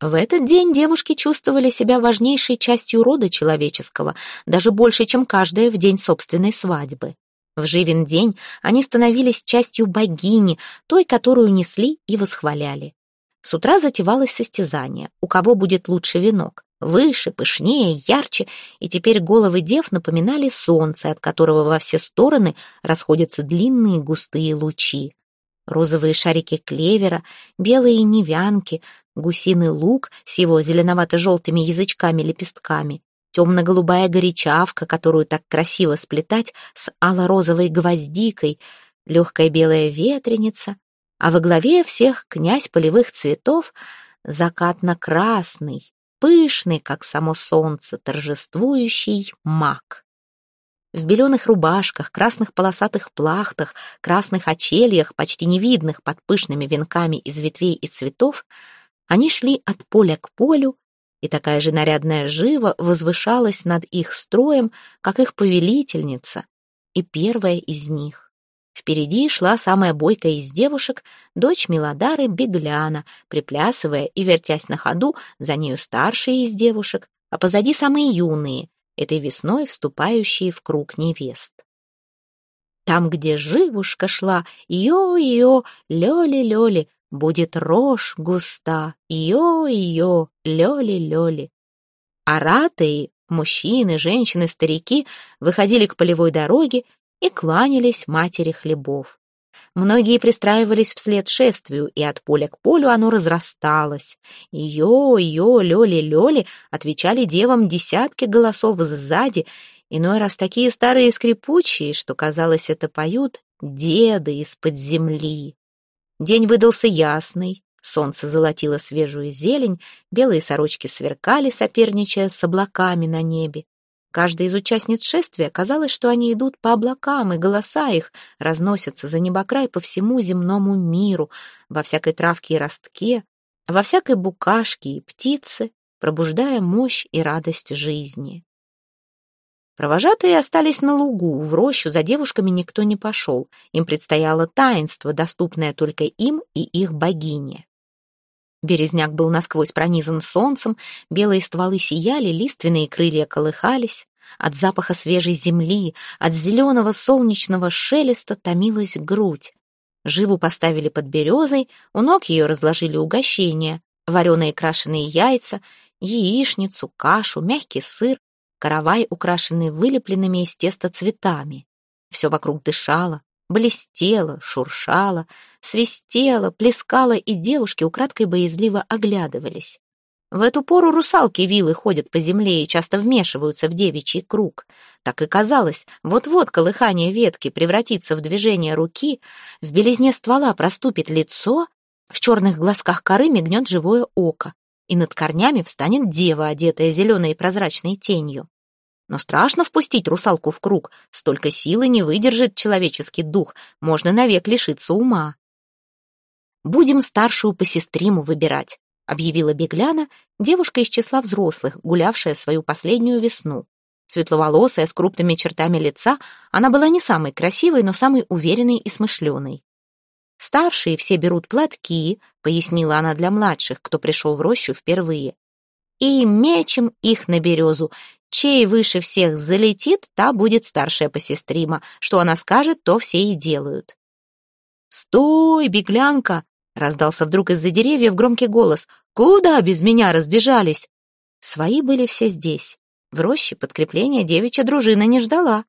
В этот день девушки чувствовали себя важнейшей частью рода человеческого, даже больше, чем каждая в день собственной свадьбы. В Живен день они становились частью богини, той, которую несли и восхваляли. С утра затевалось состязание, у кого будет лучше венок. Выше, пышнее, ярче, и теперь головы дев напоминали солнце, от которого во все стороны расходятся длинные густые лучи. Розовые шарики клевера, белые невянки, гусиный лук с его зеленовато-желтыми язычками-лепестками, темно-голубая горячавка, которую так красиво сплетать с ало-розовой гвоздикой, легкая белая ветреница, а во главе всех князь полевых цветов закатно-красный, пышный, как само солнце, торжествующий мак. В беленых рубашках, красных полосатых плахтах, красных очельях, почти невидных под пышными венками из ветвей и цветов, они шли от поля к полю, и такая же нарядная жива возвышалась над их строем, как их повелительница, и первая из них. Впереди шла самая бойкая из девушек, дочь Милодары Бегляна, приплясывая и вертясь на ходу, за нею старшие из девушек, а позади самые юные, этой весной вступающие в круг невест. Там, где живушка шла, йо-йо, лёли-лёли, будет рожь густа, йо-йо, лёли-лёли. А ратые, мужчины, женщины, старики выходили к полевой дороге и кланялись матери хлебов. Многие пристраивались вслед шествию, и от поля к полю оно разрасталось. «Йо-йо, лёли-лёли» отвечали девам десятки голосов сзади, иной раз такие старые скрипучие, что, казалось, это поют деды из-под земли. День выдался ясный, солнце золотило свежую зелень, белые сорочки сверкали, соперничая с облаками на небе. Каждой из участниц шествия казалось, что они идут по облакам, и голоса их разносятся за небокрай по всему земному миру, во всякой травке и ростке, во всякой букашке и птице, пробуждая мощь и радость жизни. Провожатые остались на лугу, в рощу за девушками никто не пошел. Им предстояло таинство, доступное только им и их богине. Березняк был насквозь пронизан солнцем, белые стволы сияли, лиственные крылья колыхались. От запаха свежей земли, от зеленого солнечного шелеста томилась грудь. Живу поставили под березой, у ног ее разложили угощения, вареные крашеные яйца, яичницу, кашу, мягкий сыр, каравай, украшенный вылепленными из теста цветами. Все вокруг дышало, блестело, шуршало, свистело, плескало, и девушки украдкой боязливо оглядывались. В эту пору русалки вилы ходят по земле и часто вмешиваются в девичий круг. Так и казалось, вот-вот колыхание ветки превратится в движение руки, в белизне ствола проступит лицо, в черных глазках коры мигнет живое око, и над корнями встанет дева, одетая зеленой прозрачной тенью. Но страшно впустить русалку в круг, столько силы не выдержит человеческий дух, можно навек лишиться ума. «Будем старшую по сестриму выбирать», — объявила Бегляна, девушка из числа взрослых, гулявшая свою последнюю весну. Светловолосая, с крупными чертами лица, она была не самой красивой, но самой уверенной и смышленой. «Старшие все берут платки», — пояснила она для младших, кто пришел в рощу впервые. «И мечем их на березу, Чей выше всех залетит, та будет старшая посестрима. Что она скажет, то все и делают. «Стой, беглянка!» — раздался вдруг из-за деревьев громкий голос. «Куда без меня разбежались?» Свои были все здесь. В роще подкрепления девичья дружина не ждала.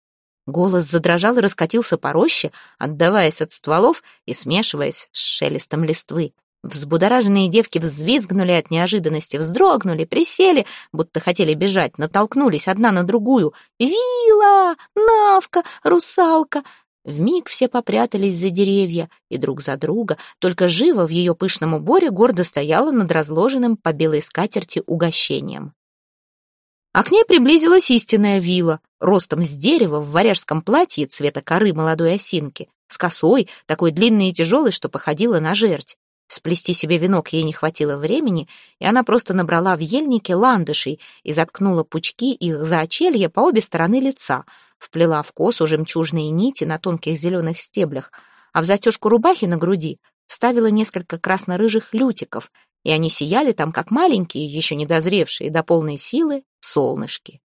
Голос задрожал и раскатился по роще, отдаваясь от стволов и смешиваясь с шелестом листвы. Взбудораженные девки взвизгнули от неожиданности, вздрогнули, присели, будто хотели бежать, натолкнулись одна на другую. «Вила! Навка! Русалка!» Вмиг все попрятались за деревья и друг за друга, только живо в ее пышном уборе гордо стояла над разложенным по белой скатерти угощением. А к ней приблизилась истинная вила, ростом с дерева в варяжском платье цвета коры молодой осинки, с косой, такой длинной и тяжелой, что походила на жерть. Сплести себе венок ей не хватило времени, и она просто набрала в ельнике ландышей и заткнула пучки их за очелье по обе стороны лица, вплела в косу жемчужные нити на тонких зеленых стеблях, а в застежку рубахи на груди вставила несколько красно-рыжих лютиков, и они сияли там, как маленькие, еще не дозревшие до полной силы, солнышки.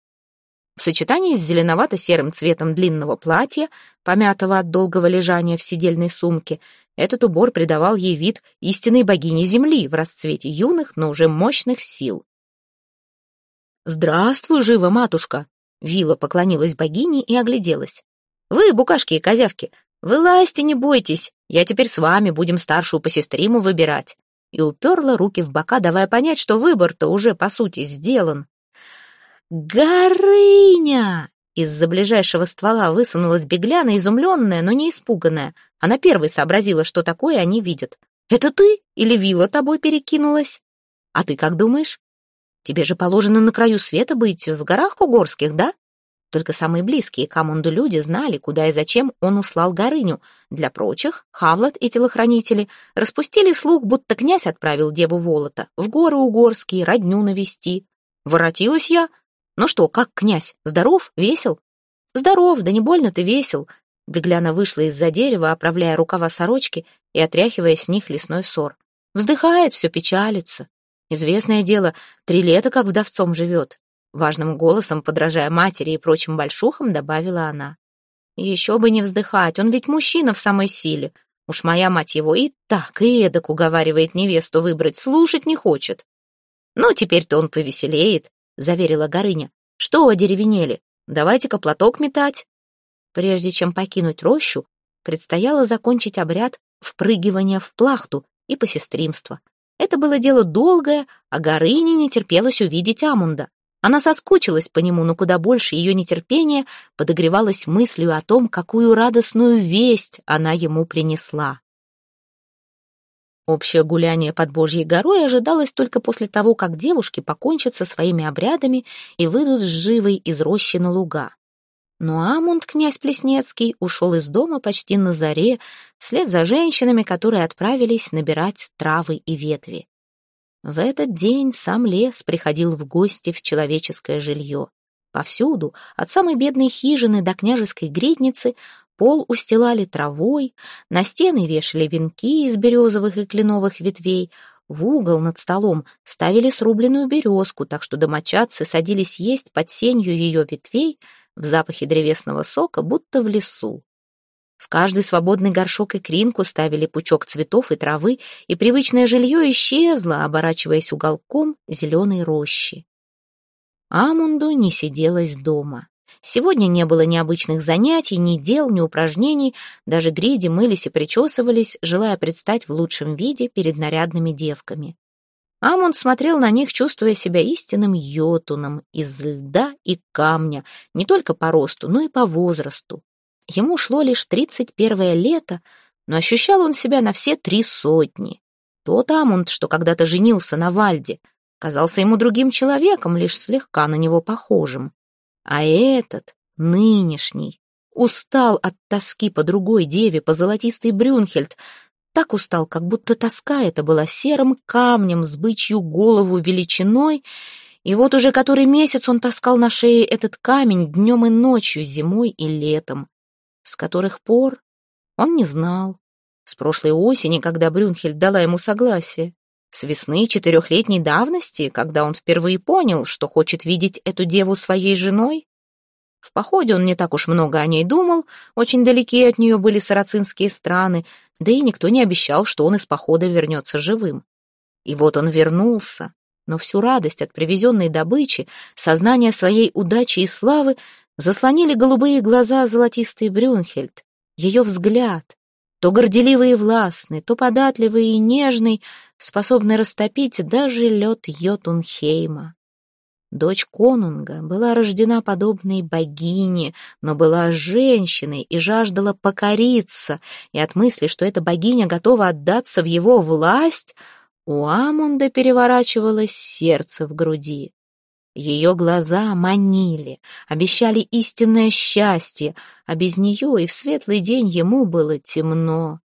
В сочетании с зеленовато-серым цветом длинного платья, помятого от долгого лежания в сидельной сумке, этот убор придавал ей вид истинной богини Земли в расцвете юных, но уже мощных сил. «Здравствуй, жива матушка!» Вила поклонилась богине и огляделась. «Вы, букашки и козявки, вылазьте, не бойтесь, я теперь с вами, будем старшую по сестриму выбирать». И уперла руки в бока, давая понять, что выбор-то уже, по сути, сделан. «Горыня!» Из-за ближайшего ствола высунулась бегляна, изумленная, но не испуганная. Она первой сообразила, что такое они видят. «Это ты? Или вилла тобой перекинулась?» «А ты как думаешь?» Тебе же положено на краю света быть, в горах Кугорских, да? Только самые близкие к Амунду люди знали, куда и зачем он услал Горыню. Для прочих Хавлот и телохранители распустили слух, будто князь отправил деву Волота в горы Угорские, родню навести. Воротилась я. Ну что, как князь, здоров, весел? Здоров, да не больно ты весел. Бегляна вышла из-за дерева, оправляя рукава сорочки и отряхивая с них лесной сор. Вздыхает, все печалится. Известное дело, три лета как вдовцом живет. Важным голосом, подражая матери и прочим большухам, добавила она. Еще бы не вздыхать, он ведь мужчина в самой силе. Уж моя мать его и так, и эдак уговаривает невесту выбрать, слушать не хочет. Ну, теперь-то он повеселеет, заверила Горыня. Что одеревенели? Давайте-ка платок метать. Прежде чем покинуть рощу, предстояло закончить обряд впрыгивания в плахту и посестримства. Это было дело долгое, а Горыне не терпелось увидеть Амунда. Она соскучилась по нему, но куда больше ее нетерпения подогревалось мыслью о том, какую радостную весть она ему принесла. Общее гуляние под Божьей горой ожидалось только после того, как девушки покончат со своими обрядами и выйдут с живой из рощи на луга. Но Амунд, князь Плеснецкий, ушел из дома почти на заре, вслед за женщинами, которые отправились набирать травы и ветви. В этот день сам лес приходил в гости в человеческое жилье. Повсюду, от самой бедной хижины до княжеской гридницы, пол устилали травой, на стены вешали венки из березовых и кленовых ветвей, в угол над столом ставили срубленную березку, так что домочадцы садились есть под сенью ее ветвей — в запахе древесного сока, будто в лесу. В каждый свободный горшок и кринку ставили пучок цветов и травы, и привычное жилье исчезло, оборачиваясь уголком зеленой рощи. Амунду не сиделась дома. Сегодня не было ни обычных занятий, ни дел, ни упражнений, даже гриди мылись и причесывались, желая предстать в лучшем виде перед нарядными девками. Амунд смотрел на них, чувствуя себя истинным йотуном из льда и камня, не только по росту, но и по возрасту. Ему шло лишь тридцать первое лето, но ощущал он себя на все три сотни. Тот Амунд, что когда-то женился на Вальде, казался ему другим человеком, лишь слегка на него похожим. А этот, нынешний, устал от тоски по другой деве, по золотистой Брюнхельд, так устал, как будто тоска эта была серым камнем с бычью голову величиной, и вот уже который месяц он таскал на шее этот камень днем и ночью, зимой и летом. С которых пор он не знал. С прошлой осени, когда Брюнхельд дала ему согласие. С весны четырехлетней давности, когда он впервые понял, что хочет видеть эту деву своей женой. В походе он не так уж много о ней думал, очень далеки от нее были сарацинские страны, да и никто не обещал, что он из похода вернется живым. И вот он вернулся, но всю радость от привезенной добычи, сознание своей удачи и славы заслонили голубые глаза золотистой Брюнхельд, ее взгляд, то горделивый и властный, то податливый и нежный, способный растопить даже лед Йотунхейма. Дочь конунга была рождена подобной богине, но была женщиной и жаждала покориться, и от мысли, что эта богиня готова отдаться в его власть, у Амунда переворачивалось сердце в груди. Ее глаза манили, обещали истинное счастье, а без нее и в светлый день ему было темно.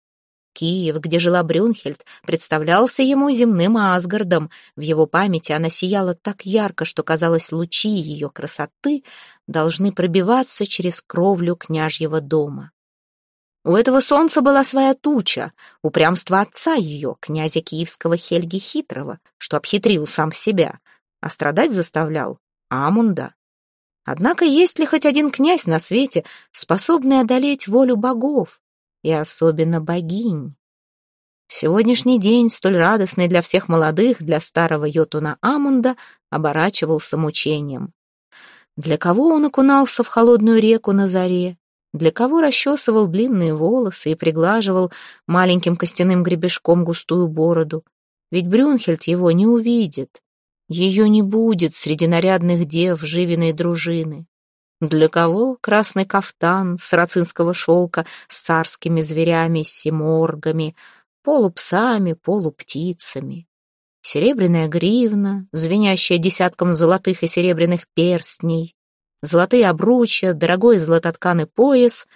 Киев, где жила Брюнхельд, представлялся ему земным Асгардом. В его памяти она сияла так ярко, что, казалось, лучи ее красоты должны пробиваться через кровлю княжьего дома. У этого солнца была своя туча, упрямство отца ее, князя киевского Хельги Хитрого, что обхитрил сам себя, а страдать заставлял Амунда. Однако есть ли хоть один князь на свете, способный одолеть волю богов, и особенно богинь? Сегодняшний день, столь радостный для всех молодых, для старого Йотуна Амунда, оборачивался мучением. Для кого он окунался в холодную реку на заре? Для кого расчесывал длинные волосы и приглаживал маленьким костяным гребешком густую бороду? Ведь Брюнхельд его не увидит. Ее не будет среди нарядных дев живиной дружины. Для кого красный кафтан с рацинского шелка с царскими зверями, симоргами, полупсами, полуптицами? Серебряная гривна, звенящая десятком золотых и серебряных перстней, золотые обручья, дорогой золототканый пояс.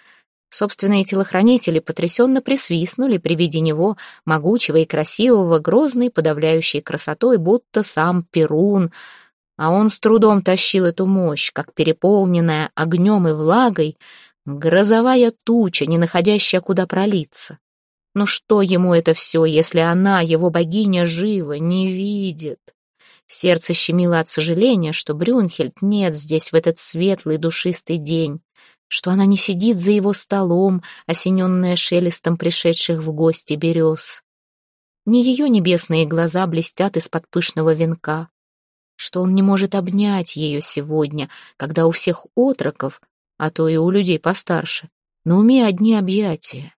Собственные телохранители потрясенно присвистнули при виде него, могучего и красивого, грозной, подавляющей красотой, будто сам Перун, а он с трудом тащил эту мощь, как переполненная огнем и влагой, грозовая туча, не находящая куда пролиться. Но что ему это все, если она, его богиня, жива, не видит? Сердце щемило от сожаления, что Брюнхельд нет здесь в этот светлый душистый день, что она не сидит за его столом, осененная шелестом пришедших в гости берез. Не ее небесные глаза блестят из-под пышного венка, что он не может обнять ее сегодня, когда у всех отроков, а то и у людей постарше, на уме одни объятия.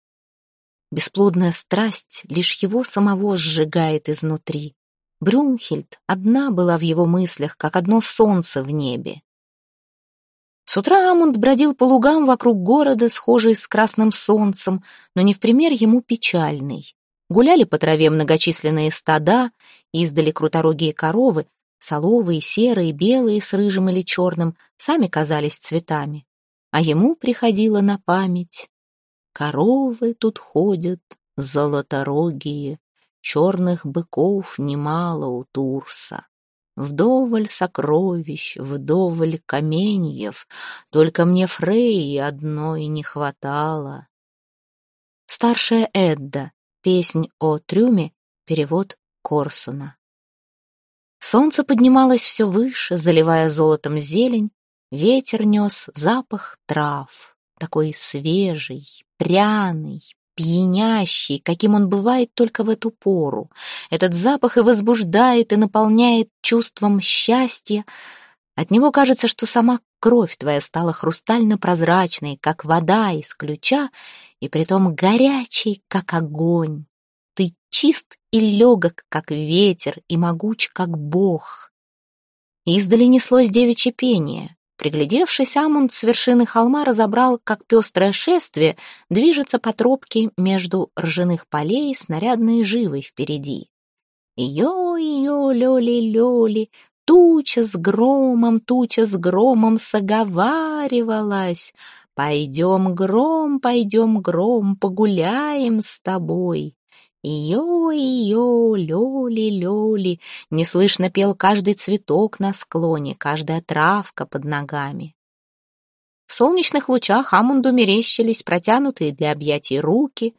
Бесплодная страсть лишь его самого сжигает изнутри. Брюнхельд одна была в его мыслях, как одно солнце в небе. С утра Амунд бродил по лугам вокруг города, схожий с красным солнцем, но не в пример ему печальный. Гуляли по траве многочисленные стада, издали круторогие коровы, соловые, серые, белые с рыжим или черным, сами казались цветами. А ему приходило на память Коровы тут ходят золоторогие, Черных быков немало у Турса. Вдоволь сокровищ, вдоволь каменьев, Только мне Фреи одной не хватало. Старшая Эдда. Песнь о трюме. Перевод Корсуна. Солнце поднималось все выше, заливая золотом зелень, ветер нес запах трав, такой свежий, пряный, пьянящий, каким он бывает только в эту пору. Этот запах и возбуждает, и наполняет чувством счастья. От него кажется, что сама кровь твоя стала хрустально-прозрачной, как вода из ключа, и притом горячей, как огонь. Ты чист и легок, как ветер, и могуч, как бог. Издали неслось девичье пение. Приглядевшись, Амунд с вершины холма разобрал, как пестрое шествие движется по тропке между ржаных полей с нарядной живой впереди. Йо-йо, лёли-лёли, туча с громом, туча с громом соговаривалась. Пойдем, гром, пойдем, гром, погуляем с тобой. Йо-йо, лёли-лёли, неслышно пел каждый цветок на склоне, каждая травка под ногами. В солнечных лучах Амунду мерещились протянутые для объятий руки,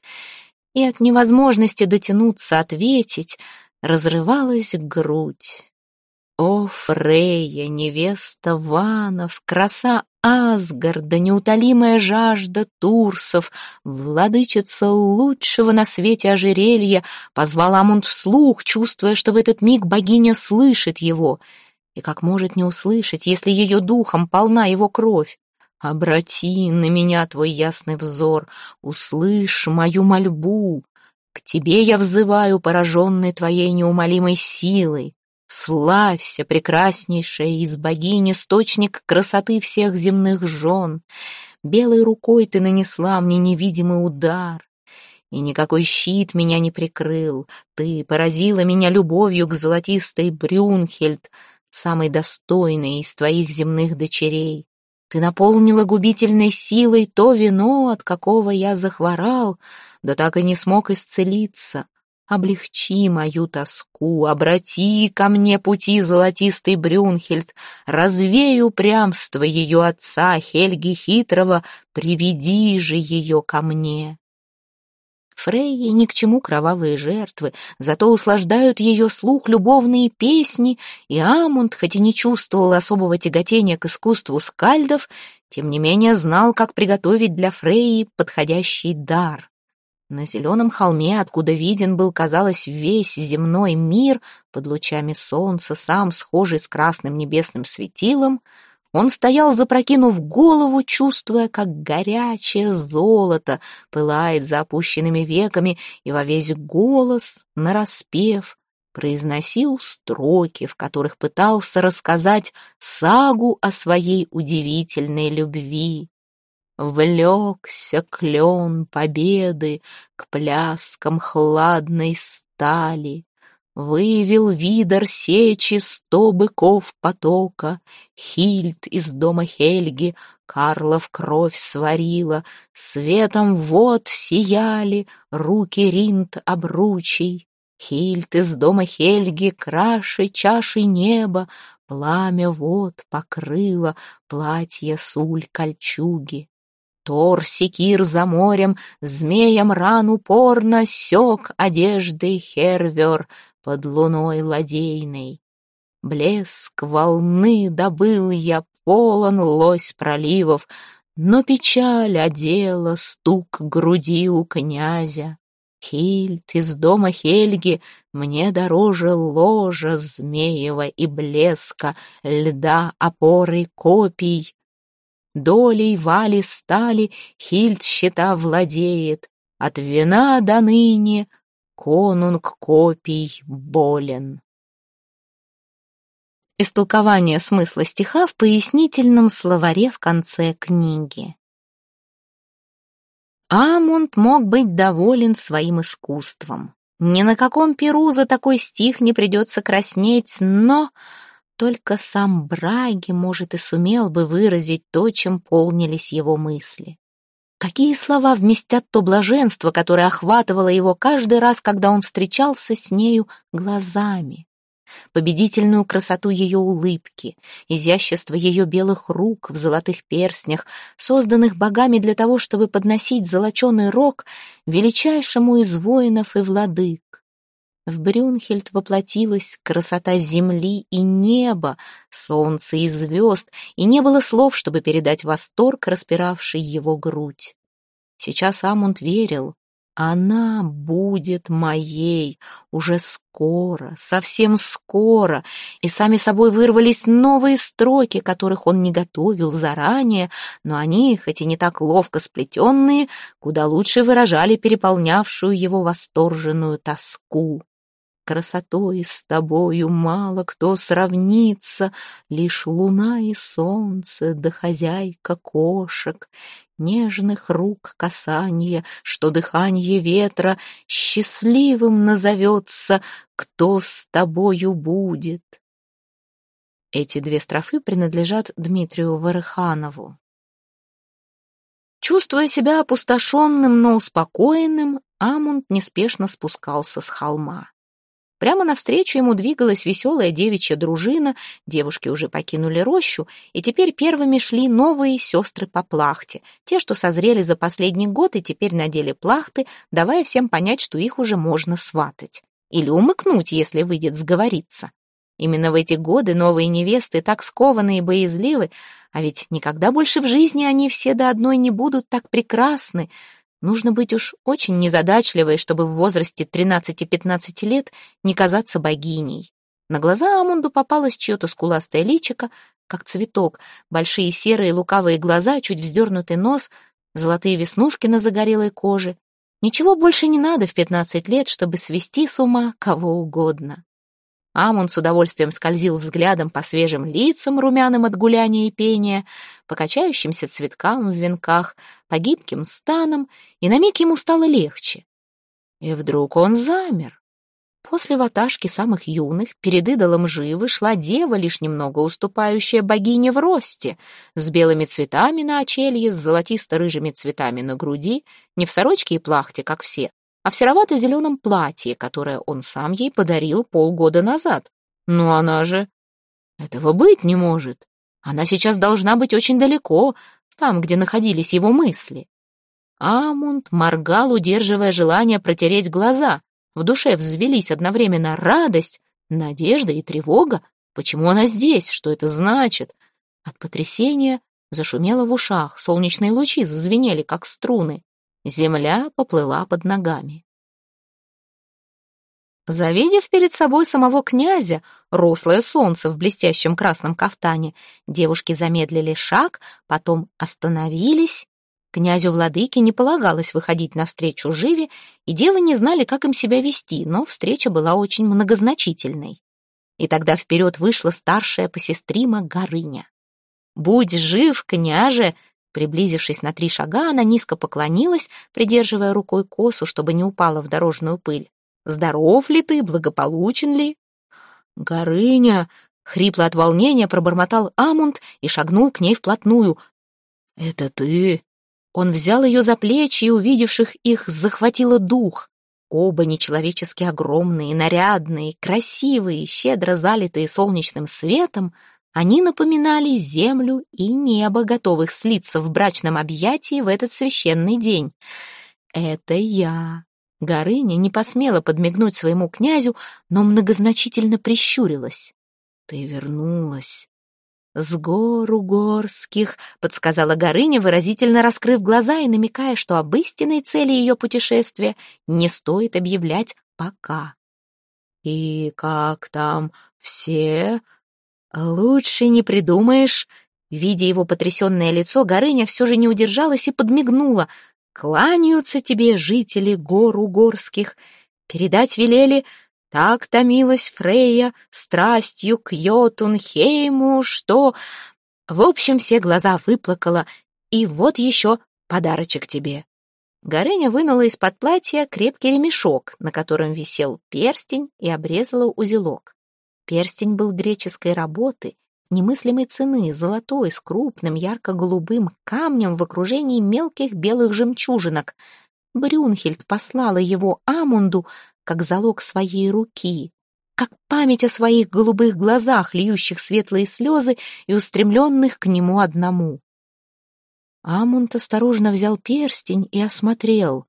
и от невозможности дотянуться, ответить, разрывалась грудь. О, Фрея, невеста Ванов, краса Асгарда, неутолимая жажда Турсов, владычица лучшего на свете ожерелья, позвал Амунд вслух, чувствуя, что в этот миг богиня слышит его. И как может не услышать, если ее духом полна его кровь? Обрати на меня твой ясный взор, услышь мою мольбу. К тебе я взываю, пораженный твоей неумолимой силой. Славься, прекраснейшая из богинь, источник красоты всех земных жен. Белой рукой ты нанесла мне невидимый удар, и никакой щит меня не прикрыл. Ты поразила меня любовью к золотистой Брюнхельд, самой достойной из твоих земных дочерей. Ты наполнила губительной силой то вино, от какого я захворал, да так и не смог исцелиться. Облегчи мою тоску, обрати ко мне пути золотистый Брюнхельд, развей упрямство ее отца Хельги Хитрого, приведи же ее ко мне. Фрейе ни к чему кровавые жертвы, зато услаждают ее слух любовные песни, и Амунд, хоть и не чувствовал особого тяготения к искусству скальдов, тем не менее знал, как приготовить для Фрейи подходящий дар. На зеленом холме, откуда виден был, казалось, весь земной мир, под лучами солнца, сам схожий с красным небесным светилом — он стоял, запрокинув голову, чувствуя, как горячее золото пылает за опущенными веками, и во весь голос, нараспев, произносил строки, в которых пытался рассказать сагу о своей удивительной любви. Влекся клен победы к пляскам хладной стали, Выявил видор сечи сто быков потока, Хильд из дома Хельги Карлов кровь сварила, Светом вод сияли руки ринт обручей. Хильд из дома Хельги краше чаши неба, Пламя вод покрыло платье суль кольчуги. Тор секир за морем, змеям рану порно сёк одеждой Хервер, под луной ладейной. Блеск волны добыл я, полон лось проливов, но печаль одела стук груди у князя. Хильд из дома Хельги мне дороже ложа змеева и блеска, льда опоры копий. Долей вали стали Хильд щита владеет, от вина до ныне конунг копий болен. Истолкование смысла стиха в пояснительном словаре в конце книги. Амунд мог быть доволен своим искусством. Ни на каком перу за такой стих не придется краснеть, но только сам Браги, может, и сумел бы выразить то, чем полнились его мысли. Какие слова вместят то блаженство, которое охватывало его каждый раз, когда он встречался с нею глазами? Победительную красоту ее улыбки, изящество ее белых рук в золотых перстнях, созданных богами для того, чтобы подносить золоченый рог величайшему из воинов и владык. В Брюнхельд воплотилась красота земли и неба, солнца и звезд, и не было слов, чтобы передать восторг, распиравший его грудь. Сейчас Амунд верил, она будет моей уже скоро, совсем скоро, и сами собой вырвались новые строки, которых он не готовил заранее, но они, хоть и не так ловко сплетенные, куда лучше выражали переполнявшую его восторженную тоску красотой с тобою мало кто сравнится, Лишь луна и солнце, да хозяйка кошек, Нежных рук касание, что дыхание ветра Счастливым назовется, кто с тобою будет. Эти две строфы принадлежат Дмитрию Варыханову. Чувствуя себя опустошенным, но успокоенным, Амунд неспешно спускался с холма. Прямо навстречу ему двигалась веселая девичья дружина, девушки уже покинули рощу, и теперь первыми шли новые сестры по плахте, те, что созрели за последний год и теперь надели плахты, давая всем понять, что их уже можно сватать. Или умыкнуть, если выйдет сговориться. Именно в эти годы новые невесты так скованы и боязливы, а ведь никогда больше в жизни они все до одной не будут так прекрасны, Нужно быть уж очень незадачливой, чтобы в возрасте 13-15 лет не казаться богиней. На глаза Амунду попалось чье-то скуластое личико, как цветок, большие серые лукавые глаза, чуть вздернутый нос, золотые веснушки на загорелой коже. Ничего больше не надо в 15 лет, чтобы свести с ума кого угодно. Амон с удовольствием скользил взглядом по свежим лицам, румяным от гуляния и пения, по качающимся цветкам в венках, по гибким станам, и на миг ему стало легче. И вдруг он замер. После ваташки самых юных перед идолом живы шла дева, лишь немного уступающая богине в росте, с белыми цветами на очелье, с золотисто-рыжими цветами на груди, не в сорочке и плахте, как все, а в серовато-зеленом платье, которое он сам ей подарил полгода назад. Но она же... Этого быть не может. Она сейчас должна быть очень далеко, там, где находились его мысли. Амунд моргал, удерживая желание протереть глаза. В душе взвелись одновременно радость, надежда и тревога. Почему она здесь? Что это значит? От потрясения зашумело в ушах, солнечные лучи зазвенели, как струны. Земля поплыла под ногами. Завидев перед собой самого князя, рослое солнце в блестящем красном кафтане, девушки замедлили шаг, потом остановились. Князю владыке не полагалось выходить навстречу Живе, и девы не знали, как им себя вести, но встреча была очень многозначительной. И тогда вперед вышла старшая посестрима Горыня. «Будь жив, княже!» Приблизившись на три шага, она низко поклонилась, придерживая рукой косу, чтобы не упала в дорожную пыль. Здоров ли ты, благополучен ли?» «Горыня!» — хрипло от волнения пробормотал Амунд и шагнул к ней вплотную. «Это ты?» Он взял ее за плечи и, увидевших их, захватило дух. Оба нечеловечески огромные, нарядные, красивые, щедро залитые солнечным светом, они напоминали землю и небо, готовых слиться в брачном объятии в этот священный день. «Это я», Горыня не посмела подмигнуть своему князю, но многозначительно прищурилась. «Ты вернулась». «С гору горских», — подсказала Горыня, выразительно раскрыв глаза и намекая, что об истинной цели ее путешествия не стоит объявлять пока. «И как там все?» «Лучше не придумаешь». Видя его потрясенное лицо, Горыня все же не удержалась и подмигнула, Кланяются тебе жители гор угорских, передать велели, так томилась Фрейя страстью к Йотунхейму, что... В общем, все глаза выплакала, и вот еще подарочек тебе. Горыня вынула из-под платья крепкий ремешок, на котором висел перстень, и обрезала узелок. Перстень был греческой работы немыслимой цены, золотой, с крупным ярко-голубым камнем в окружении мелких белых жемчужинок. Брюнхельд послала его Амунду как залог своей руки, как память о своих голубых глазах, льющих светлые слезы и устремленных к нему одному. Амунд осторожно взял перстень и осмотрел.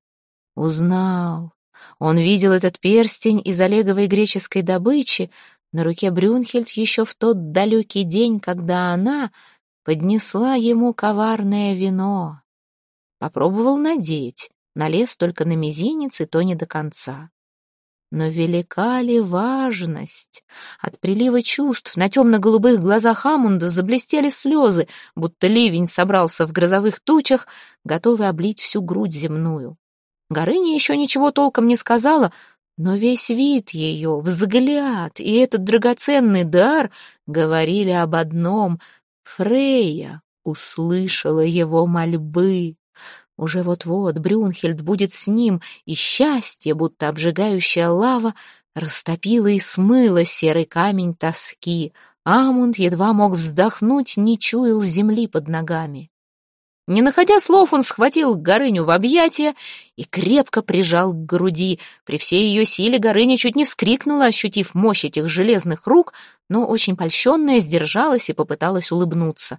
Узнал. Он видел этот перстень из олеговой греческой добычи, на руке Брюнхельд еще в тот далекий день, когда она поднесла ему коварное вино. Попробовал надеть, налез только на мизинец и то не до конца. Но велика ли важность? От прилива чувств на темно-голубых глазах Амунда заблестели слезы, будто ливень собрался в грозовых тучах, готовый облить всю грудь земную. Горыня еще ничего толком не сказала, но весь вид ее, взгляд и этот драгоценный дар говорили об одном. Фрея услышала его мольбы. Уже вот-вот Брюнхельд будет с ним, и счастье, будто обжигающая лава, растопило и смыло серый камень тоски. Амунд едва мог вздохнуть, не чуял земли под ногами. Не находя слов, он схватил Горыню в объятия и крепко прижал к груди. При всей ее силе Горыня чуть не вскрикнула, ощутив мощь этих железных рук, но очень польщенная сдержалась и попыталась улыбнуться.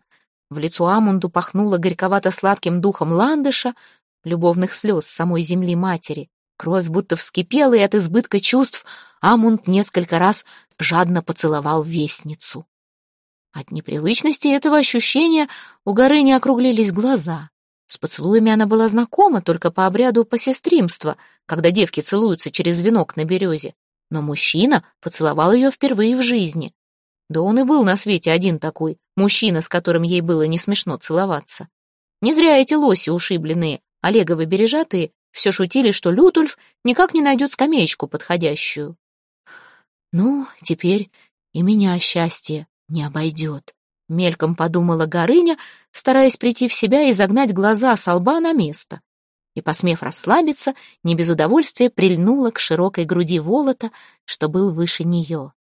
В лицо Амунду пахнуло горьковато-сладким духом ландыша, любовных слез самой земли матери. Кровь будто вскипела, и от избытка чувств Амунд несколько раз жадно поцеловал вестницу. От непривычности этого ощущения у Горыни округлились глаза. С поцелуями она была знакома только по обряду посестримства, когда девки целуются через венок на березе. Но мужчина поцеловал ее впервые в жизни. Да он и был на свете один такой, мужчина, с которым ей было не смешно целоваться. Не зря эти лоси ушибленные, Олеговы бережатые, все шутили, что Лютульф никак не найдет скамеечку подходящую. Ну, теперь и меня счастье не обойдет. Мельком подумала Горыня, стараясь прийти в себя и загнать глаза с лба на место. И, посмев расслабиться, не без удовольствия прильнула к широкой груди Волота, что был выше нее.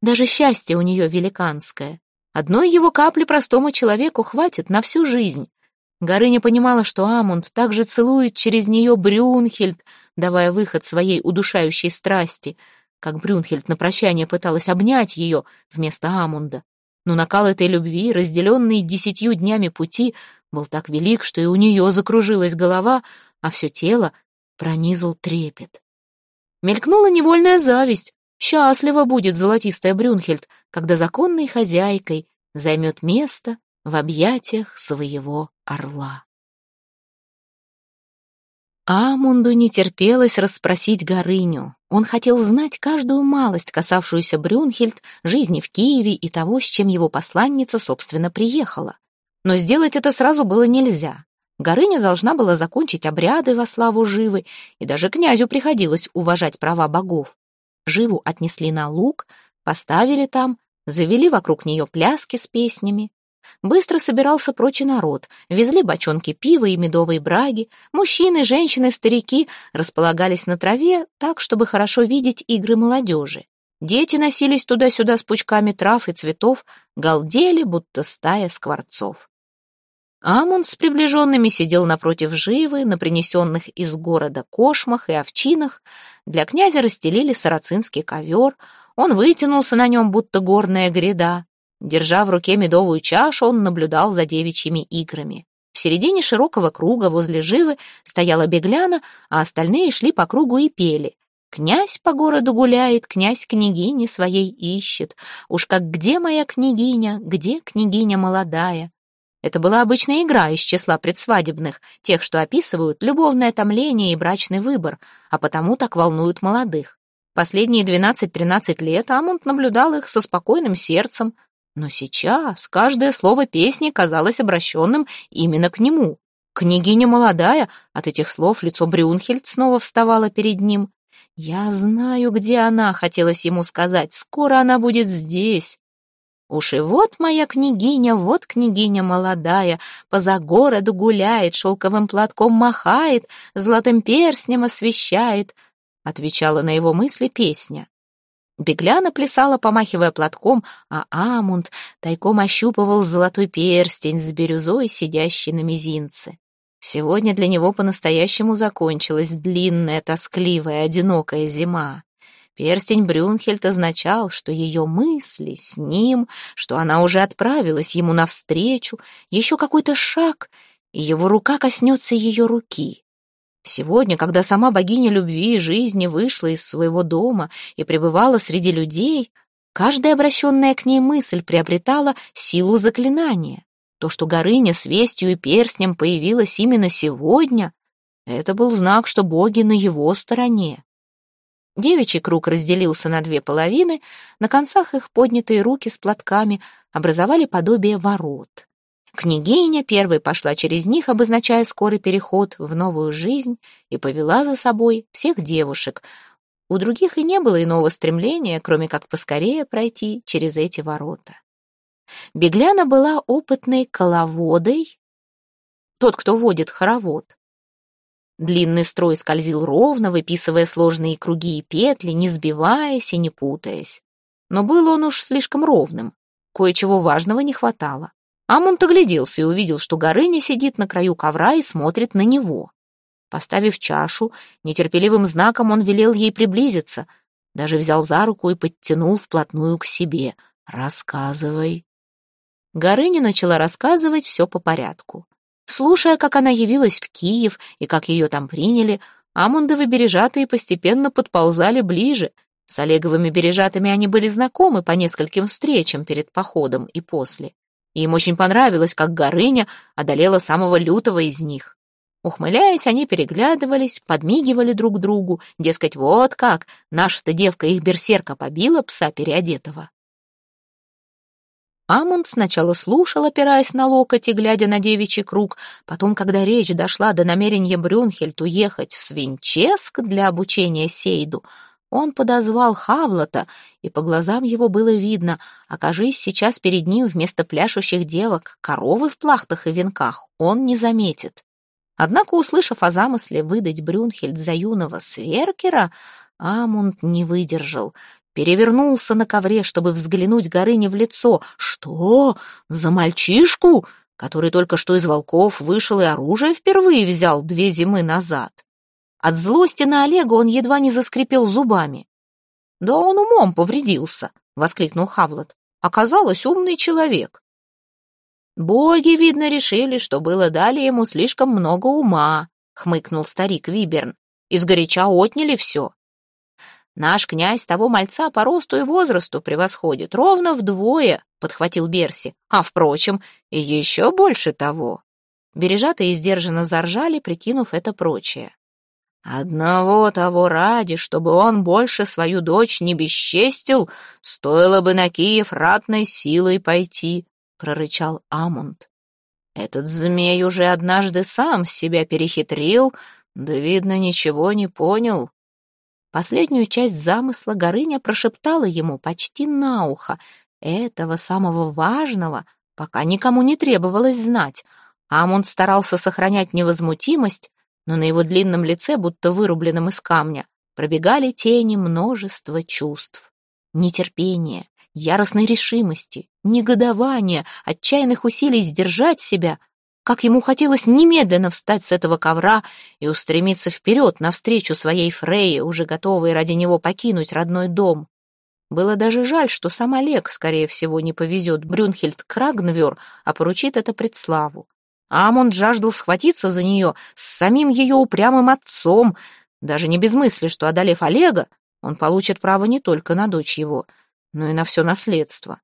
Даже счастье у нее великанское. Одной его капли простому человеку хватит на всю жизнь. Горыня понимала, что Амунд также целует через нее Брюнхельд, давая выход своей удушающей страсти, как Брюнхельд на прощание пыталась обнять ее вместо Амунда. Но накал этой любви, разделенный десятью днями пути, был так велик, что и у нее закружилась голова, а все тело пронизал трепет. Мелькнула невольная зависть. Счастлива будет золотистая Брюнхельд, когда законной хозяйкой займет место в объятиях своего орла. Амунду не терпелось расспросить Горыню. Он хотел знать каждую малость, касавшуюся Брюнхельд, жизни в Киеве и того, с чем его посланница, собственно, приехала. Но сделать это сразу было нельзя. Горыня должна была закончить обряды во славу Живы, и даже князю приходилось уважать права богов. Живу отнесли на луг, поставили там, завели вокруг нее пляски с песнями. Быстро собирался прочий народ, везли бочонки пива и медовые браги, мужчины, женщины, старики располагались на траве так, чтобы хорошо видеть игры молодежи. Дети носились туда-сюда с пучками трав и цветов, галдели, будто стая скворцов. Амон с приближенными сидел напротив живы, на принесенных из города кошмах и овчинах. Для князя расстелили сарацинский ковер, он вытянулся на нем, будто горная гряда. Держа в руке медовую чашу, он наблюдал за девичьими играми. В середине широкого круга возле живы стояла бегляна, а остальные шли по кругу и пели. Князь по городу гуляет, князь княгини своей ищет. Уж как где моя княгиня, где княгиня молодая? Это была обычная игра из числа предсвадебных, тех, что описывают любовное томление и брачный выбор, а потому так волнуют молодых. Последние 12-13 лет Амунд наблюдал их со спокойным сердцем, но сейчас каждое слово песни казалось обращенным именно к нему. Княгиня молодая, от этих слов лицо Брюнхельд снова вставало перед ним. «Я знаю, где она», — хотелось ему сказать, — «скоро она будет здесь». Уж и вот моя княгиня, вот княгиня молодая, Поза городу гуляет, шелковым платком махает, Золотым перстнем освещает, — отвечала на его мысли песня. Бегляна плясала, помахивая платком, а Амунд тайком ощупывал золотой перстень с бирюзой, сидящий на мизинце. Сегодня для него по-настоящему закончилась длинная, тоскливая, одинокая зима. Перстень Брюнхельд означал, что ее мысли с ним, что она уже отправилась ему навстречу, еще какой-то шаг, и его рука коснется ее руки. Сегодня, когда сама богиня любви и жизни вышла из своего дома и пребывала среди людей, каждая обращенная к ней мысль приобретала силу заклинания. То, что Горыня с вестью и перстнем появилась именно сегодня, это был знак, что боги на его стороне. Девичий круг разделился на две половины, на концах их поднятые руки с платками образовали подобие ворот. Княгиня первой пошла через них, обозначая скорый переход в новую жизнь, и повела за собой всех девушек. У других и не было иного стремления, кроме как поскорее пройти через эти ворота. Бегляна была опытной коловодой, тот, кто водит хоровод. Длинный строй скользил ровно, выписывая сложные круги и петли, не сбиваясь и не путаясь. Но был он уж слишком ровным. Кое-чего важного не хватало. Амунд огляделся и увидел, что Горыня сидит на краю ковра и смотрит на него. Поставив чашу, нетерпеливым знаком он велел ей приблизиться, даже взял за руку и подтянул вплотную к себе. «Рассказывай». Горыня начала рассказывать все по порядку. Слушая, как она явилась в Киев и как ее там приняли, Амундовы бережатые постепенно подползали ближе. С Олеговыми бережатами они были знакомы по нескольким встречам перед походом и после. И им очень понравилось, как Горыня одолела самого лютого из них. Ухмыляясь, они переглядывались, подмигивали друг другу, дескать, вот как, наша-то девка их берсерка побила пса переодетого. Амунд сначала слушал, опираясь на локоть и глядя на девичий круг, потом, когда речь дошла до намерения Брюнхельд уехать в Свинческ для обучения Сейду, он подозвал Хавлота, и по глазам его было видно, окажись сейчас перед ним вместо пляшущих девок коровы в плахтах и венках, он не заметит. Однако, услышав о замысле выдать Брюнхельд за юного сверкера, Амунд не выдержал — перевернулся на ковре, чтобы взглянуть Горыне в лицо. «Что? За мальчишку?» который только что из волков вышел и оружие впервые взял две зимы назад. От злости на Олега он едва не заскрипел зубами. «Да он умом повредился», — воскликнул Хавлот. «Оказалось, умный человек». «Боги, видно, решили, что было дали ему слишком много ума», — хмыкнул старик Виберн. «Изгоряча отняли все. Наш князь того мальца по росту и возрасту превосходит ровно вдвое, — подхватил Берси. А, впрочем, и еще больше того. Бережатые сдержанно заржали, прикинув это прочее. Одного того ради, чтобы он больше свою дочь не бесчестил, стоило бы на Киев ратной силой пойти, — прорычал Амунд. Этот змей уже однажды сам себя перехитрил, да, видно, ничего не понял. Последнюю часть замысла Горыня прошептала ему почти на ухо. Этого самого важного пока никому не требовалось знать. Амунд старался сохранять невозмутимость, но на его длинном лице, будто вырубленном из камня, пробегали тени множества чувств. Нетерпение, яростной решимости, негодования, отчаянных усилий сдержать себя, как ему хотелось немедленно встать с этого ковра и устремиться вперед навстречу своей Фрейе, уже готовой ради него покинуть родной дом. Было даже жаль, что сам Олег, скорее всего, не повезет Брюнхельд Крагнвер, а поручит это предславу. Амунд жаждал схватиться за нее с самим ее упрямым отцом, даже не без мысли, что, одолев Олега, он получит право не только на дочь его, но и на все наследство.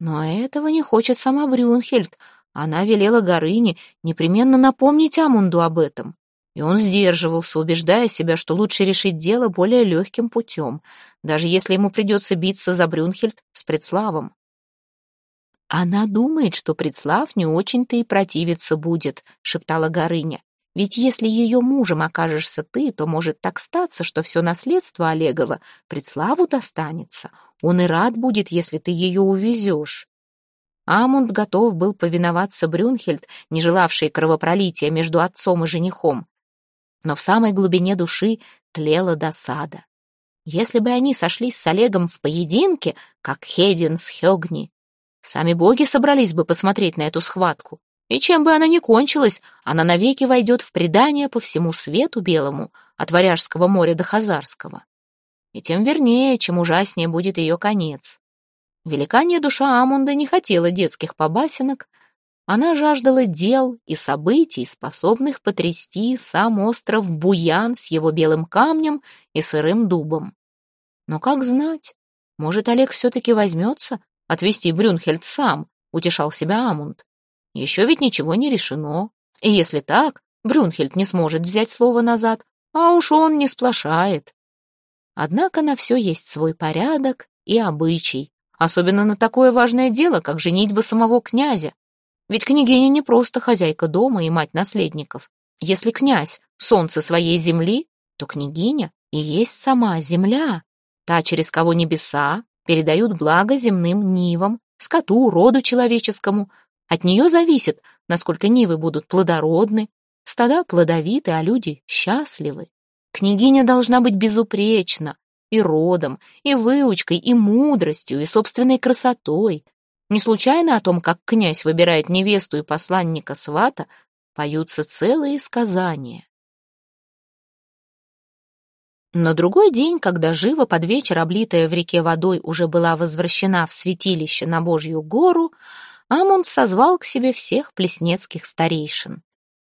Но этого не хочет сама Брюнхельд, она велела Горыне непременно напомнить Амунду об этом. И он сдерживался, убеждая себя, что лучше решить дело более легким путем, даже если ему придется биться за Брюнхельд с Предславом. «Она думает, что Предслав не очень-то и противиться будет», — шептала Горыня. «Ведь если ее мужем окажешься ты, то может так статься, что все наследство Олегова Предславу достанется. Он и рад будет, если ты ее увезешь». Амунд готов был повиноваться Брюнхельд, не желавшей кровопролития между отцом и женихом. Но в самой глубине души тлела досада. Если бы они сошлись с Олегом в поединке, как Хедин с Хёгни, сами боги собрались бы посмотреть на эту схватку. И чем бы она ни кончилась, она навеки войдет в предание по всему свету белому, от Варяжского моря до Хазарского. И тем вернее, чем ужаснее будет ее конец. Великанья душа Амунда не хотела детских побасенок, она жаждала дел и событий, способных потрясти сам остров Буян с его белым камнем и сырым дубом. Но как знать, может, Олег все-таки возьмется отвезти Брюнхельд сам, утешал себя Амунд. Еще ведь ничего не решено, и если так, Брюнхельд не сможет взять слово назад, а уж он не сплошает. Однако на все есть свой порядок и обычай, Особенно на такое важное дело, как женитьба самого князя. Ведь княгиня не просто хозяйка дома и мать наследников. Если князь — солнце своей земли, то княгиня и есть сама земля, та, через кого небеса передают благо земным нивам, скоту, роду человеческому. От нее зависит, насколько нивы будут плодородны, стада плодовиты, а люди счастливы. Княгиня должна быть безупречна, и родом, и выучкой, и мудростью, и собственной красотой. Не случайно о том, как князь выбирает невесту и посланника свата, поются целые сказания. На другой день, когда живо под вечер, облитая в реке водой, уже была возвращена в святилище на Божью гору, Амунд созвал к себе всех плеснецких старейшин.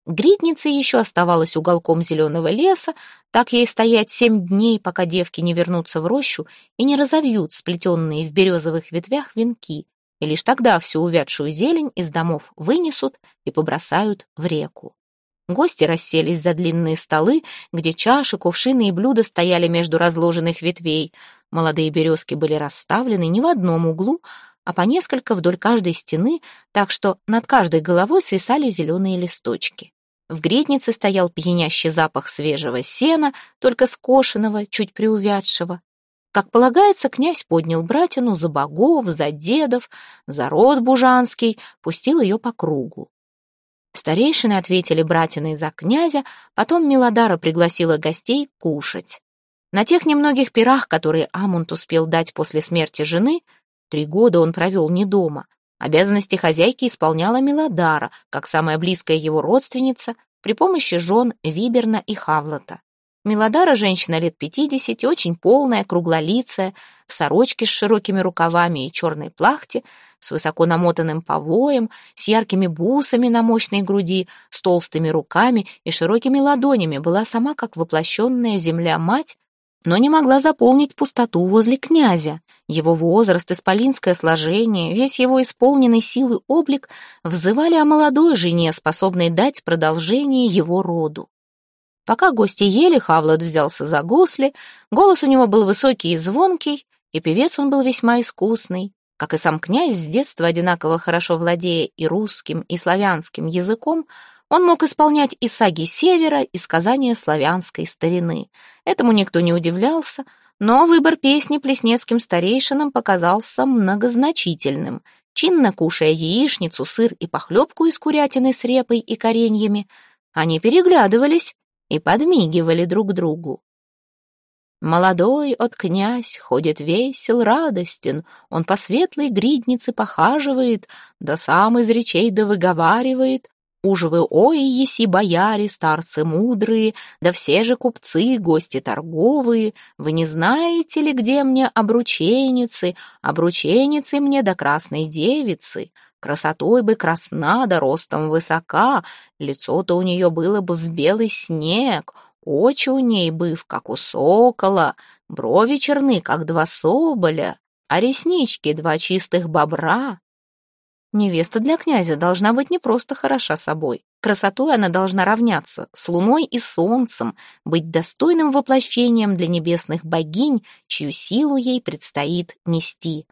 Гридница еще оставалась уголком зеленого леса, так ей стоять семь дней, пока девки не вернутся в рощу и не разовьют сплетенные в березовых ветвях венки, и лишь тогда всю увядшую зелень из домов вынесут и побросают в реку. Гости расселись за длинные столы, где чаши, кувшины и блюда стояли между разложенных ветвей. Молодые березки были расставлены не в одном углу, а по несколько вдоль каждой стены, так что над каждой головой свисали зеленые листочки. В гриднице стоял пьянящий запах свежего сена, только скошенного, чуть приувядшего. Как полагается, князь поднял братину за богов, за дедов, за род бужанский, пустил ее по кругу. Старейшины ответили братиной за князя, потом Милодара пригласила гостей кушать. На тех немногих пирах, которые Амунд успел дать после смерти жены, три года он провел не дома, Обязанности хозяйки исполняла Милодара, как самая близкая его родственница, при помощи жен Виберна и Хавлота. Милодара женщина лет пятидесяти, очень полная, круглолицая, в сорочке с широкими рукавами и черной плахте, с высоко намотанным повоем, с яркими бусами на мощной груди, с толстыми руками и широкими ладонями, была сама как воплощенная земля-мать, но не могла заполнить пустоту возле князя. Его возраст, исполинское сложение, весь его исполненный силы облик взывали о молодой жене, способной дать продолжение его роду. Пока гости ели, Хавлот взялся за госли, голос у него был высокий и звонкий, и певец он был весьма искусный. Как и сам князь, с детства одинаково хорошо владея и русским, и славянским языком, он мог исполнять и саги севера, и сказания славянской старины. Этому никто не удивлялся, но выбор песни плеснецким старейшинам показался многозначительным. Чинно кушая яичницу, сыр и похлебку из курятины с репой и кореньями, они переглядывались и подмигивали друг другу. Молодой от князь ходит весел, радостен, Он по светлой гриднице похаживает, Да сам из речей да выговаривает. Уж вы, ой, еси бояре, старцы мудрые, Да все же купцы, гости торговые, Вы не знаете ли, где мне обрученицы, Обрученицы мне до красной девицы? Красотой бы красна, да ростом высока, Лицо-то у нее было бы в белый снег — Очи у ней быв, как у сокола, брови черны, как два соболя, а реснички — два чистых бобра. Невеста для князя должна быть не просто хороша собой. Красотой она должна равняться с луной и солнцем, быть достойным воплощением для небесных богинь, чью силу ей предстоит нести.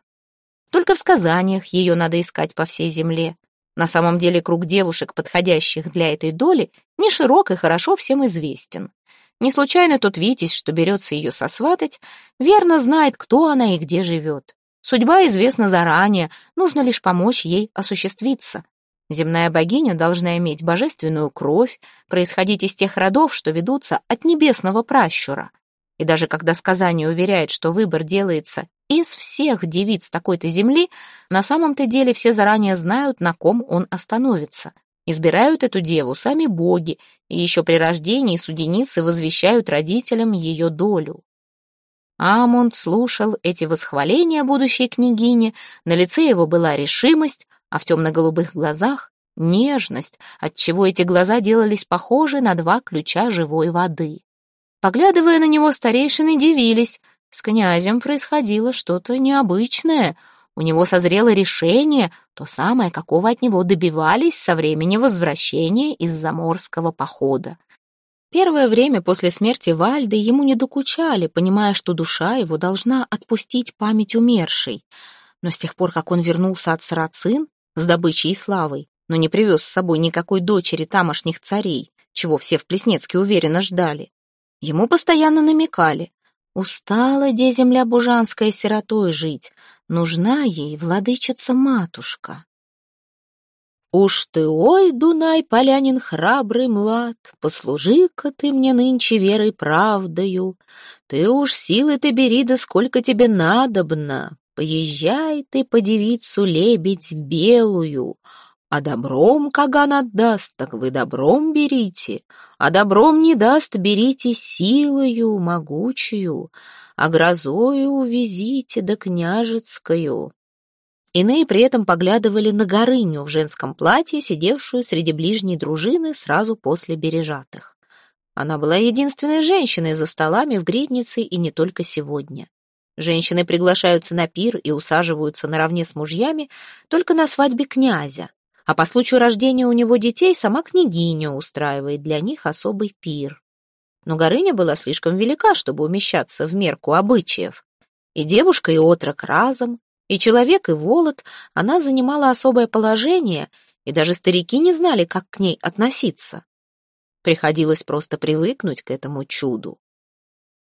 Только в сказаниях ее надо искать по всей земле. На самом деле круг девушек, подходящих для этой доли, не широк и хорошо всем известен. Не случайно тот Витязь, что берется ее сосватать, верно знает, кто она и где живет. Судьба известна заранее, нужно лишь помочь ей осуществиться. Земная богиня должна иметь божественную кровь, происходить из тех родов, что ведутся от небесного пращура. И даже когда сказание уверяет, что выбор делается из всех девиц такой-то земли, на самом-то деле все заранее знают, на ком он остановится — Избирают эту деву сами боги, и еще при рождении суденицы возвещают родителям ее долю. Амунд слушал эти восхваления будущей княгини, на лице его была решимость, а в темно-голубых глазах — нежность, отчего эти глаза делались похожи на два ключа живой воды. Поглядывая на него, старейшины дивились. С князем происходило что-то необычное — у него созрело решение, то самое, какого от него добивались со времени возвращения из заморского похода. Первое время после смерти Вальды ему не докучали, понимая, что душа его должна отпустить память умершей. Но с тех пор, как он вернулся от сарацин с добычей и славой, но не привез с собой никакой дочери тамошних царей, чего все в Плеснецке уверенно ждали, ему постоянно намекали. Устала де земля бужанская сиротой жить, нужна ей владычица-матушка. Уж ты, ой, Дунай, полянин храбрый млад, Послужи-ка ты мне нынче верой правдою. Ты уж силы ты бери, да сколько тебе надобно. Поезжай ты по девицу лебедь белую, А добром Каган отдаст, так вы добром берите, А добром не даст, берите силою могучую а грозою увезите да княжецкою». Иные при этом поглядывали на Горыню в женском платье, сидевшую среди ближней дружины сразу после бережатых. Она была единственной женщиной за столами в гриднице и не только сегодня. Женщины приглашаются на пир и усаживаются наравне с мужьями только на свадьбе князя, а по случаю рождения у него детей сама княгиня устраивает для них особый пир но Горыня была слишком велика, чтобы умещаться в мерку обычаев. И девушка, и отрок разом, и человек, и волод, она занимала особое положение, и даже старики не знали, как к ней относиться. Приходилось просто привыкнуть к этому чуду.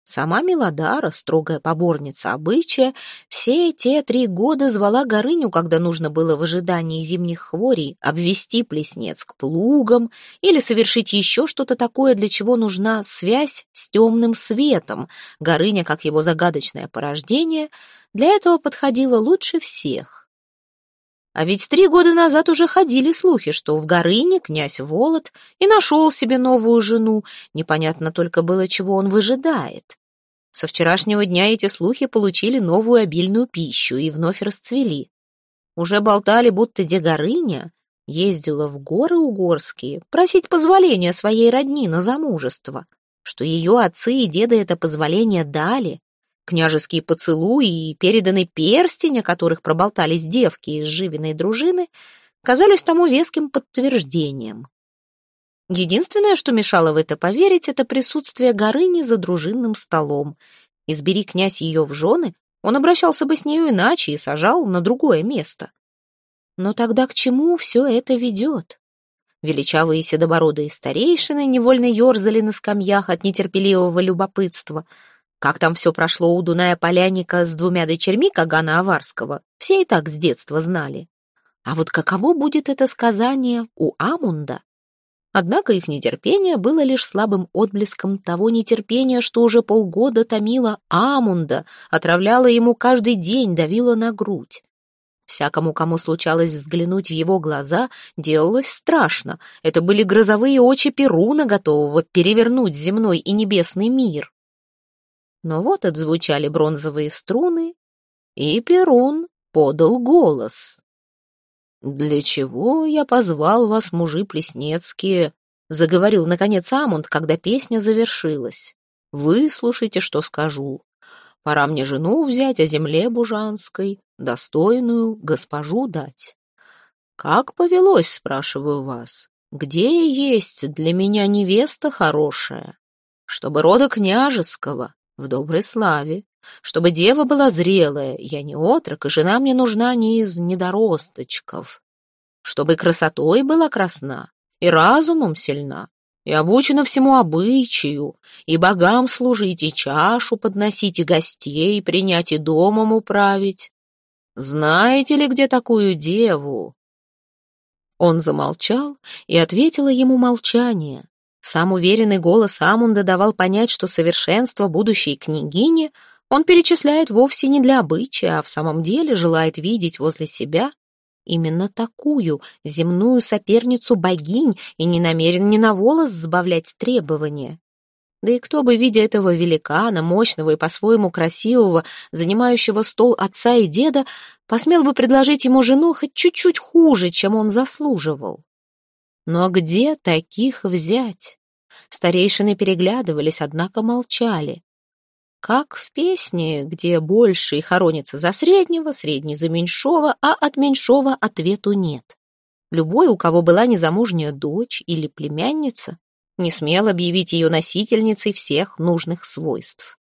Сама Милодара, строгая поборница обычая, все те три года звала Горыню, когда нужно было в ожидании зимних хворей обвести плеснец к плугам или совершить еще что-то такое, для чего нужна связь с темным светом. Горыня, как его загадочное порождение, для этого подходила лучше всех. А ведь три года назад уже ходили слухи, что в Горыне князь Волод и нашел себе новую жену. Непонятно только было, чего он выжидает. Со вчерашнего дня эти слухи получили новую обильную пищу и вновь расцвели. Уже болтали, будто Дегорыня ездила в горы угорские просить позволения своей родни на замужество, что ее отцы и деды это позволение дали, Княжеские поцелуи и переданный перстень, о которых проболтались девки из живиной дружины, казались тому веским подтверждением. Единственное, что мешало в это поверить, это присутствие Горыни за дружинным столом. Избери князь ее в жены, он обращался бы с нею иначе и сажал на другое место. Но тогда к чему все это ведет? Величавые седобородые старейшины невольно ерзали на скамьях от нетерпеливого любопытства — как там все прошло у Дуная Поляника с двумя дочерьми Кагана Аварского, все и так с детства знали. А вот каково будет это сказание у Амунда? Однако их нетерпение было лишь слабым отблеском того нетерпения, что уже полгода томило Амунда, отравляло ему каждый день, давило на грудь. Всякому, кому случалось взглянуть в его глаза, делалось страшно. Это были грозовые очи Перуна, готового перевернуть земной и небесный мир. Но вот отзвучали бронзовые струны, и Перун подал голос. «Для чего я позвал вас, мужи плеснецкие?» — заговорил, наконец, Амунд, когда песня завершилась. «Выслушайте, что скажу. Пора мне жену взять о земле бужанской, достойную госпожу дать. Как повелось, спрашиваю вас, где есть для меня невеста хорошая, чтобы рода княжеского, в доброй славе, чтобы дева была зрелая, я не отрок, и жена мне нужна не из недоросточков, чтобы красотой была красна, и разумом сильна, и обучена всему обычаю, и богам служить, и чашу подносить, и гостей принять, и домом управить. Знаете ли, где такую деву?» Он замолчал, и ответила ему молчание. Сам уверенный голос Амунда давал понять, что совершенство будущей княгини он перечисляет вовсе не для обычая, а в самом деле желает видеть возле себя именно такую земную соперницу богинь и не намерен ни на волос сбавлять требования. Да и кто бы, видя этого великана, мощного и по-своему красивого, занимающего стол отца и деда, посмел бы предложить ему жену хоть чуть-чуть хуже, чем он заслуживал. Но где таких взять? Старейшины переглядывались, однако молчали. Как в песне, где больший хоронится за среднего, средний за меньшого, а от меньшого ответу нет. Любой, у кого была незамужняя дочь или племянница, не смел объявить ее носительницей всех нужных свойств.